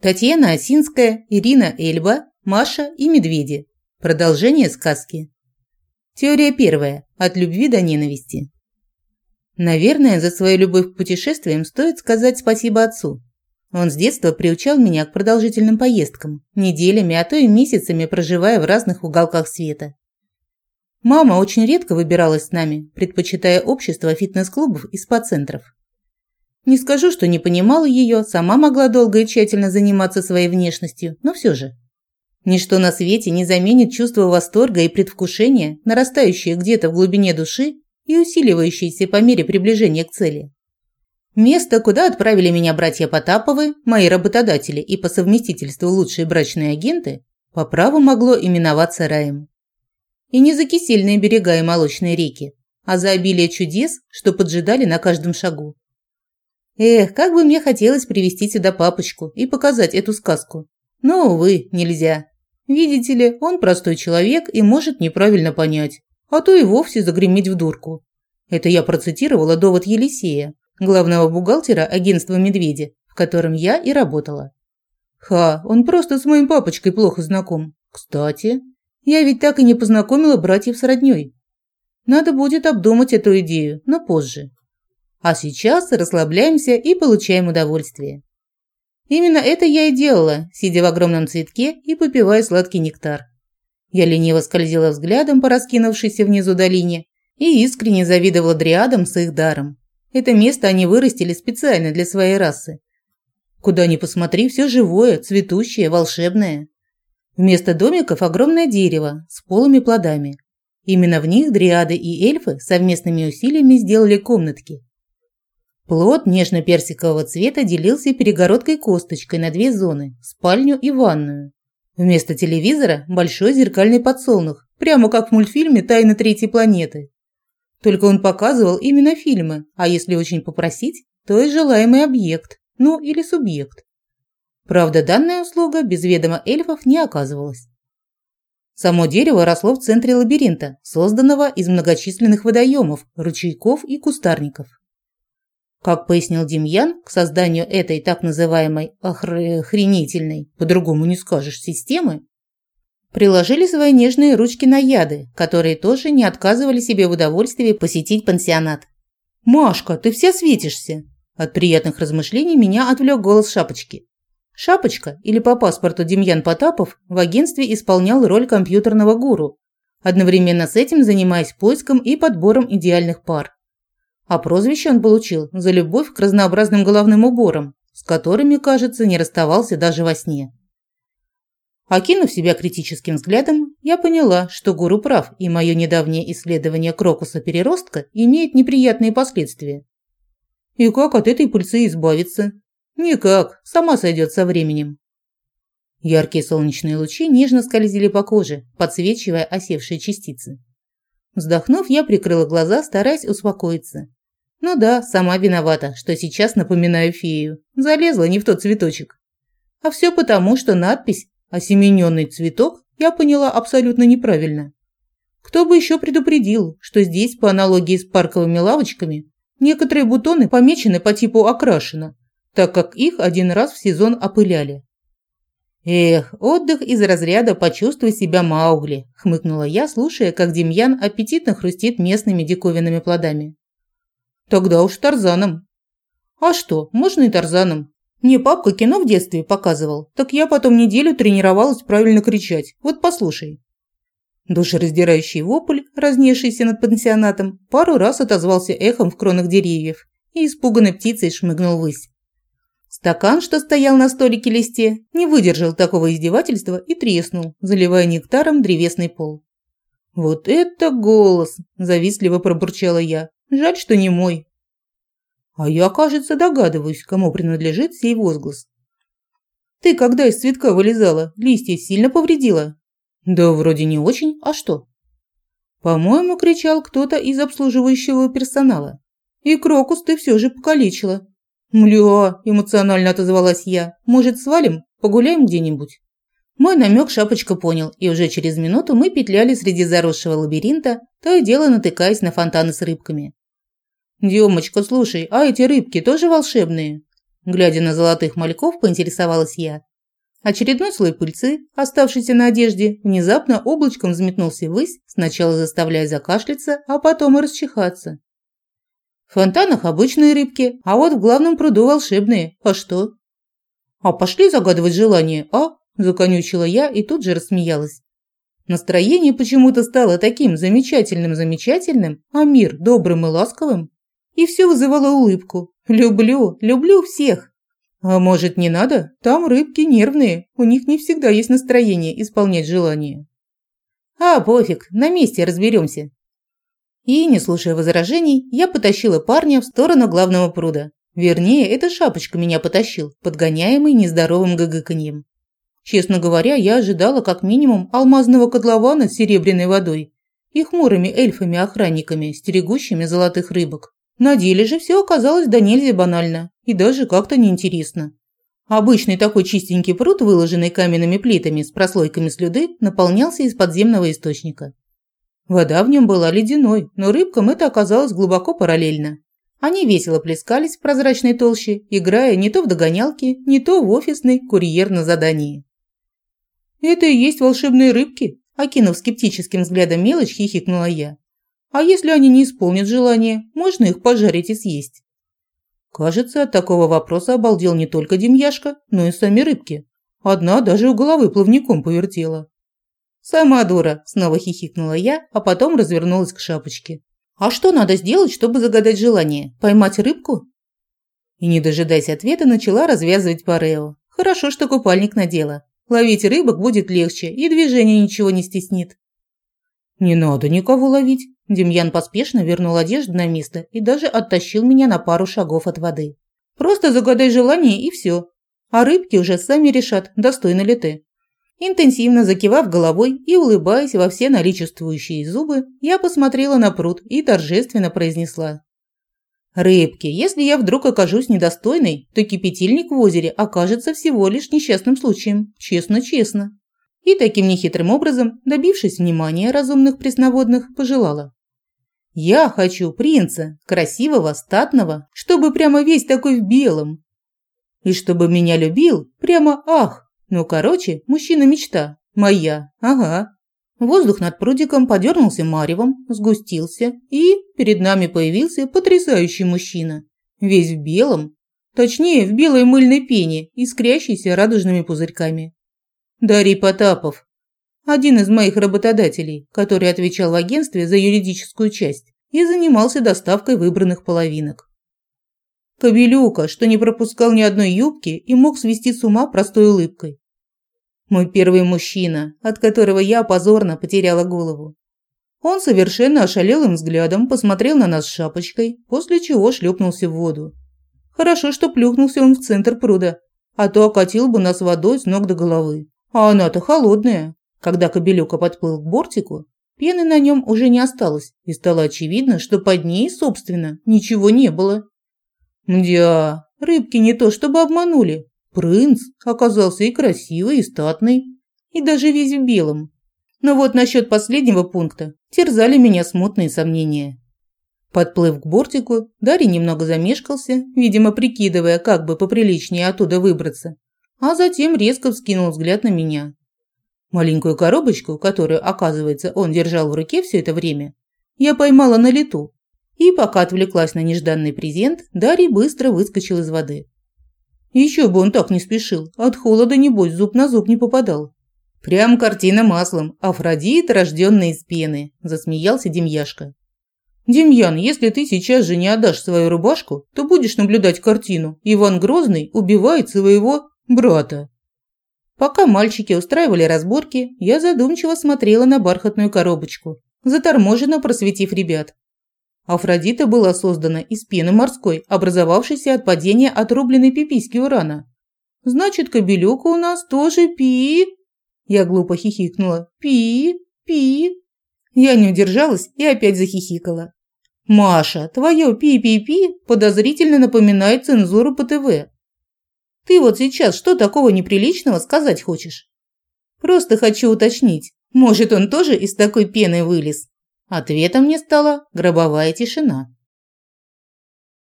Татьяна Осинская, Ирина Эльба, Маша и Медведи. Продолжение сказки. Теория первая. От любви до ненависти. Наверное, за свою любовь к путешествиям стоит сказать спасибо отцу. Он с детства приучал меня к продолжительным поездкам, неделями, а то и месяцами проживая в разных уголках света. Мама очень редко выбиралась с нами, предпочитая общество фитнес-клубов и спа-центров. Не скажу, что не понимала ее, сама могла долго и тщательно заниматься своей внешностью, но все же. Ничто на свете не заменит чувство восторга и предвкушения, нарастающее где-то в глубине души и усиливающееся по мере приближения к цели. Место, куда отправили меня братья Потаповы, мои работодатели и по совместительству лучшие брачные агенты, по праву могло именоваться раем. И не за кисельные берега и молочные реки, а за обилие чудес, что поджидали на каждом шагу. Эх, как бы мне хотелось привести сюда папочку и показать эту сказку. Но, увы, нельзя. Видите ли, он простой человек и может неправильно понять, а то и вовсе загреметь в дурку. Это я процитировала довод Елисея, главного бухгалтера агентства «Медведи», в котором я и работала. Ха, он просто с моим папочкой плохо знаком. Кстати, я ведь так и не познакомила братьев с роднёй. Надо будет обдумать эту идею, но позже. А сейчас расслабляемся и получаем удовольствие. Именно это я и делала, сидя в огромном цветке и попивая сладкий нектар. Я лениво скользила взглядом по раскинувшейся внизу долине и искренне завидовала дриадам с их даром. Это место они вырастили специально для своей расы. Куда ни посмотри, все живое, цветущее, волшебное. Вместо домиков огромное дерево с полыми плодами. Именно в них дриады и эльфы совместными усилиями сделали комнатки. Плод нежно-персикового цвета делился перегородкой-косточкой на две зоны – спальню и ванную. Вместо телевизора – большой зеркальный подсолнух, прямо как в мультфильме «Тайны третьей планеты». Только он показывал именно фильмы, а если очень попросить, то и желаемый объект, ну или субъект. Правда, данная услуга без ведома эльфов не оказывалась. Само дерево росло в центре лабиринта, созданного из многочисленных водоемов, ручейков и кустарников. Как пояснил Демьян, к созданию этой так называемой охренительной, по-другому не скажешь, системы, приложили свои нежные ручки на яды, которые тоже не отказывали себе в удовольствии посетить пансионат. «Машка, ты вся светишься!» От приятных размышлений меня отвлек голос Шапочки. Шапочка, или по паспорту Демьян Потапов, в агентстве исполнял роль компьютерного гуру, одновременно с этим занимаясь поиском и подбором идеальных пар. А прозвище он получил за любовь к разнообразным головным уборам, с которыми, кажется, не расставался даже во сне. Окинув себя критическим взглядом, я поняла, что гуру прав, и мое недавнее исследование крокуса-переростка имеет неприятные последствия. И как от этой пыльцы избавиться? Никак, сама сойдет со временем. Яркие солнечные лучи нежно скользили по коже, подсвечивая осевшие частицы. Вздохнув, я прикрыла глаза, стараясь успокоиться. Ну да, сама виновата, что сейчас напоминаю фею. Залезла не в тот цветочек. А все потому, что надпись «Осемененный цветок» я поняла абсолютно неправильно. Кто бы еще предупредил, что здесь, по аналогии с парковыми лавочками, некоторые бутоны помечены по типу «окрашено», так как их один раз в сезон опыляли. «Эх, отдых из разряда «почувствуй себя Маугли», – хмыкнула я, слушая, как Демьян аппетитно хрустит местными диковинными плодами. «Тогда уж Тарзаном». «А что, можно и Тарзаном. Мне папка кино в детстве показывал, так я потом неделю тренировалась правильно кричать. Вот послушай». Душераздирающий вопль, разнесшийся над пансионатом, пару раз отозвался эхом в кронах деревьев и испуганной птицей шмыгнул ввысь. Стакан, что стоял на столике листе, не выдержал такого издевательства и треснул, заливая нектаром древесный пол. «Вот это голос!» – завистливо пробурчала я. «Жаль, что не мой». А я, кажется, догадываюсь, кому принадлежит сей возглас. «Ты когда из цветка вылезала, листья сильно повредила?» «Да вроде не очень, а что?» «По-моему, кричал кто-то из обслуживающего персонала. И крокус ты все же покалечила». «Мля!» – эмоционально отозвалась я. «Может, свалим? Погуляем где-нибудь?» Мой намек Шапочка понял, и уже через минуту мы петляли среди заросшего лабиринта, то и дело натыкаясь на фонтаны с рыбками. «Демочка, слушай, а эти рыбки тоже волшебные?» Глядя на золотых мальков, поинтересовалась я. Очередной слой пыльцы, оставшийся на одежде, внезапно облачком взметнулся ввысь, сначала заставляя закашляться, а потом и расчихаться. В фонтанах обычные рыбки, а вот в главном пруду волшебные. А что? А пошли загадывать желание, а? Законючила я и тут же рассмеялась. Настроение почему-то стало таким замечательным-замечательным, а мир добрым и ласковым. И все вызывало улыбку. Люблю, люблю всех. А может, не надо? Там рыбки нервные, у них не всегда есть настроение исполнять желания. А, пофиг, на месте разберемся. И, не слушая возражений, я потащила парня в сторону главного пруда. Вернее, эта шапочка меня потащил, подгоняемый нездоровым гыгыканьем. Честно говоря, я ожидала как минимум алмазного котлована с серебряной водой и хмурыми эльфами-охранниками, стерегущими золотых рыбок. На деле же все оказалось до нельзя банально и даже как-то неинтересно. Обычный такой чистенький пруд, выложенный каменными плитами с прослойками слюды, наполнялся из подземного источника. Вода в нем была ледяной, но рыбкам это оказалось глубоко параллельно. Они весело плескались в прозрачной толще, играя не то в догонялки, не то в офисный курьер на задании. «Это и есть волшебные рыбки», – окинув скептическим взглядом мелочь, хихикнула я. А если они не исполнят желание, можно их пожарить и съесть. Кажется, от такого вопроса обалдел не только Демьяшка, но и сами рыбки. Одна даже у головы плавником повертела. «Сама дура!» – снова хихикнула я, а потом развернулась к шапочке. «А что надо сделать, чтобы загадать желание? Поймать рыбку?» И, не дожидаясь ответа, начала развязывать парео. Хорошо, что купальник надела. Ловить рыбок будет легче, и движение ничего не стеснит. «Не надо никого ловить», Демьян поспешно вернул одежду на место и даже оттащил меня на пару шагов от воды. «Просто загадай желание и все. А рыбки уже сами решат, достойны ли ты». Интенсивно закивав головой и улыбаясь во все наличествующие зубы, я посмотрела на пруд и торжественно произнесла. «Рыбки, если я вдруг окажусь недостойной, то кипятильник в озере окажется всего лишь несчастным случаем. Честно-честно». И таким нехитрым образом, добившись внимания разумных пресноводных, пожелала. Я хочу принца, красивого, статного, чтобы прямо весь такой в белом. И чтобы меня любил, прямо ах. Ну, короче, мужчина-мечта. Моя, ага. Воздух над прудиком подернулся маревом, сгустился, и перед нами появился потрясающий мужчина. Весь в белом, точнее, в белой мыльной пене, искрящейся радужными пузырьками. Дарий Потапов, один из моих работодателей, который отвечал в агентстве за юридическую часть и занимался доставкой выбранных половинок. Кобелюка, что не пропускал ни одной юбки и мог свести с ума простой улыбкой. Мой первый мужчина, от которого я позорно потеряла голову. Он совершенно ошалелым взглядом посмотрел на нас с шапочкой, после чего шлепнулся в воду. Хорошо, что плюхнулся он в центр пруда, а то окатил бы нас водой с ног до головы. А она-то холодная. Когда Кобелюка подплыл к бортику, пены на нем уже не осталось, и стало очевидно, что под ней, собственно, ничего не было. Мдя, рыбки не то чтобы обманули. Принц оказался и красивый, и статный, и даже весь в белом. Но вот насчет последнего пункта терзали меня смутные сомнения. Подплыв к бортику, Дарья немного замешкался, видимо, прикидывая, как бы поприличнее оттуда выбраться, а затем резко вскинул взгляд на меня. Маленькую коробочку, которую, оказывается, он держал в руке все это время, я поймала на лету. И пока отвлеклась на нежданный презент, Дарья быстро выскочил из воды. Еще бы он так не спешил, от холода, небось, зуб на зуб не попадал. Прям картина маслом, Афродит, рожденный из пены, засмеялся Демьяшка. Демьян, если ты сейчас же не отдашь свою рубашку, то будешь наблюдать картину. Иван Грозный убивает своего брата. Пока мальчики устраивали разборки, я задумчиво смотрела на бархатную коробочку, заторможенно просветив ребят. Афродита была создана из пены морской, образовавшейся от падения отрубленной пиписьки урана. Значит, кобелюка у нас тоже пи. Я глупо хихикнула. Пи, пи. Я не удержалась и опять захихикала. Маша, твое пи-пи-пи подозрительно напоминает цензуру по ТВ. Ты вот сейчас что такого неприличного сказать хочешь? Просто хочу уточнить. Может, он тоже из такой пены вылез? Ответом мне стала гробовая тишина.